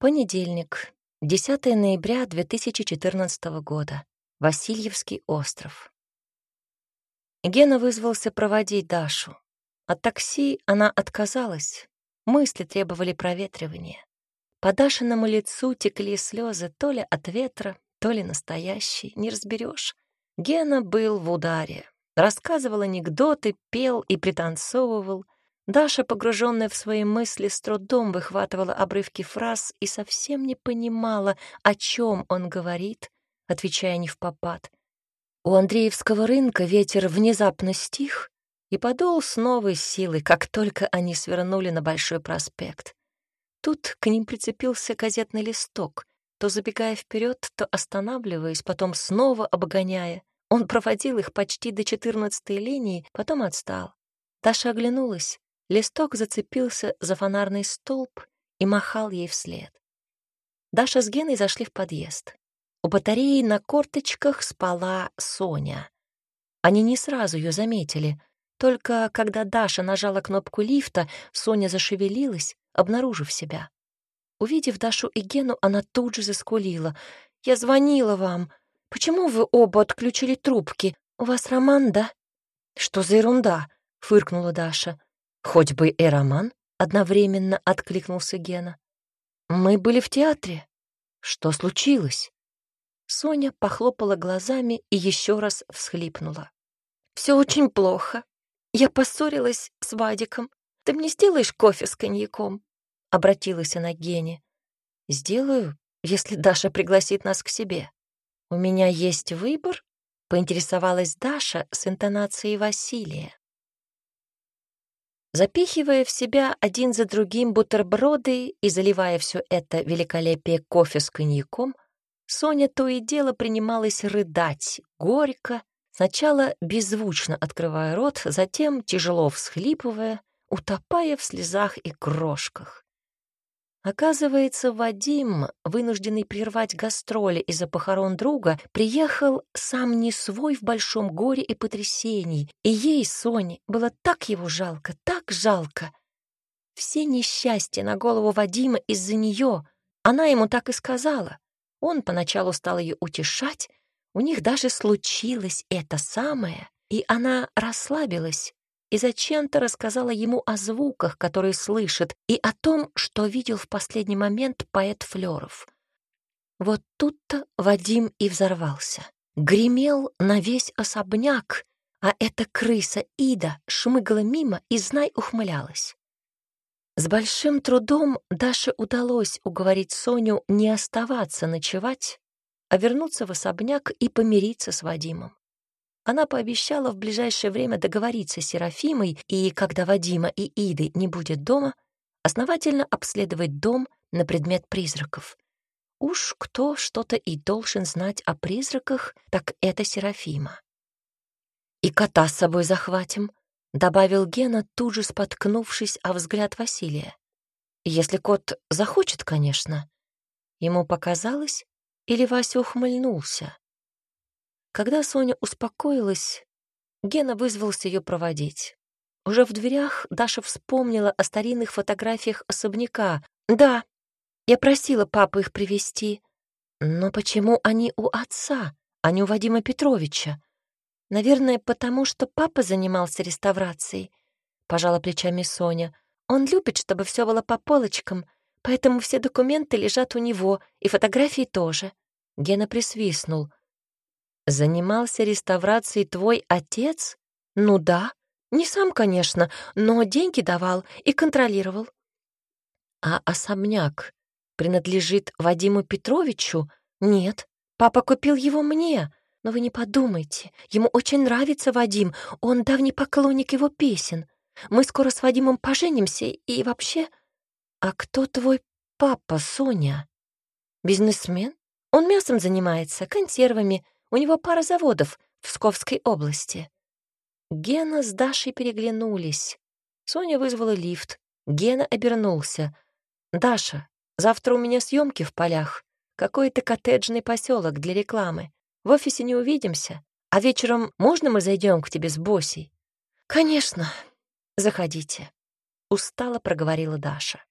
Понедельник, 10 ноября 2014 года. Васильевский остров. Гена вызвался проводить Дашу. От такси она отказалась. Мысли требовали проветривания. По Дашиному лицу текли слезы то ли от ветра, то ли настоящие, не разберешь. Гена был в ударе. Рассказывал анекдоты, пел и пританцовывал — Даша, погруженная в свои мысли, с трудом выхватывала обрывки фраз и совсем не понимала, о чем он говорит, отвечая не в попад. У Андреевского рынка ветер внезапно стих и подул с новой силой, как только они свернули на Большой проспект. Тут к ним прицепился газетный листок, то забегая вперед, то останавливаясь, потом снова обгоняя. Он проводил их почти до четырнадцатой линии, потом отстал. Даша оглянулась. Листок зацепился за фонарный столб и махал ей вслед. Даша с Геной зашли в подъезд. У батареи на корточках спала Соня. Они не сразу ее заметили. Только когда Даша нажала кнопку лифта, Соня зашевелилась, обнаружив себя. Увидев Дашу и Гену, она тут же заскулила. «Я звонила вам. Почему вы оба отключили трубки? У вас роман, да?» «Что за ерунда?» — фыркнула Даша. «Хоть бы и роман», — одновременно откликнулся Гена. «Мы были в театре. Что случилось?» Соня похлопала глазами и еще раз всхлипнула. «Все очень плохо. Я поссорилась с Вадиком. Ты мне сделаешь кофе с коньяком?» — обратилась она к Гене. «Сделаю, если Даша пригласит нас к себе. У меня есть выбор?» — поинтересовалась Даша с интонацией Василия. Запихивая в себя один за другим бутерброды и заливая все это великолепие кофе с коньяком, Соня то и дело принималась рыдать, горько, сначала беззвучно открывая рот, затем тяжело всхлипывая, утопая в слезах и крошках. Оказывается, Вадим, вынужденный прервать гастроли из-за похорон друга, приехал сам не свой в большом горе и потрясении, и ей, Соне, было так его жалко, так жалко. Все несчастья на голову Вадима из-за нее, она ему так и сказала. Он поначалу стал ее утешать, у них даже случилось это самое, и она расслабилась, и зачем-то рассказала ему о звуках, которые слышит, и о том, что видел в последний момент поэт Флёров. Вот тут-то Вадим и взорвался. Гремел на весь особняк, а эта крыса Ида шмыгала мимо и, знай, ухмылялась. С большим трудом Даше удалось уговорить Соню не оставаться ночевать, а вернуться в особняк и помириться с Вадимом. Она пообещала в ближайшее время договориться с Серафимой и, когда Вадима и Иды не будет дома, основательно обследовать дом на предмет призраков. Уж кто что-то и должен знать о призраках, так это Серафима. «И кота с собой захватим», — добавил Гена, тут же споткнувшись о взгляд Василия. «Если кот захочет, конечно». Ему показалось, или Вася ухмыльнулся. Когда Соня успокоилась, Гена вызвался ее проводить. Уже в дверях Даша вспомнила о старинных фотографиях особняка. «Да, я просила папу их привезти. Но почему они у отца, а не у Вадима Петровича? Наверное, потому что папа занимался реставрацией», — пожала плечами Соня. «Он любит, чтобы все было по полочкам, поэтому все документы лежат у него, и фотографии тоже». Гена присвистнул. Занимался реставрацией твой отец? Ну да. Не сам, конечно, но деньги давал и контролировал. А особняк принадлежит Вадиму Петровичу? Нет. Папа купил его мне. Но вы не подумайте, ему очень нравится Вадим, он давний поклонник его песен. Мы скоро с Вадимом поженимся и вообще... А кто твой папа, Соня? Бизнесмен? Он мясом занимается, консервами, у него пара заводов в Псковской области. Гена с Дашей переглянулись. Соня вызвала лифт. Гена обернулся. «Даша, завтра у меня съемки в полях. Какой-то коттеджный поселок для рекламы. В офисе не увидимся. А вечером можно мы зайдем к тебе с Босей?» «Конечно. Заходите», — устало проговорила Даша.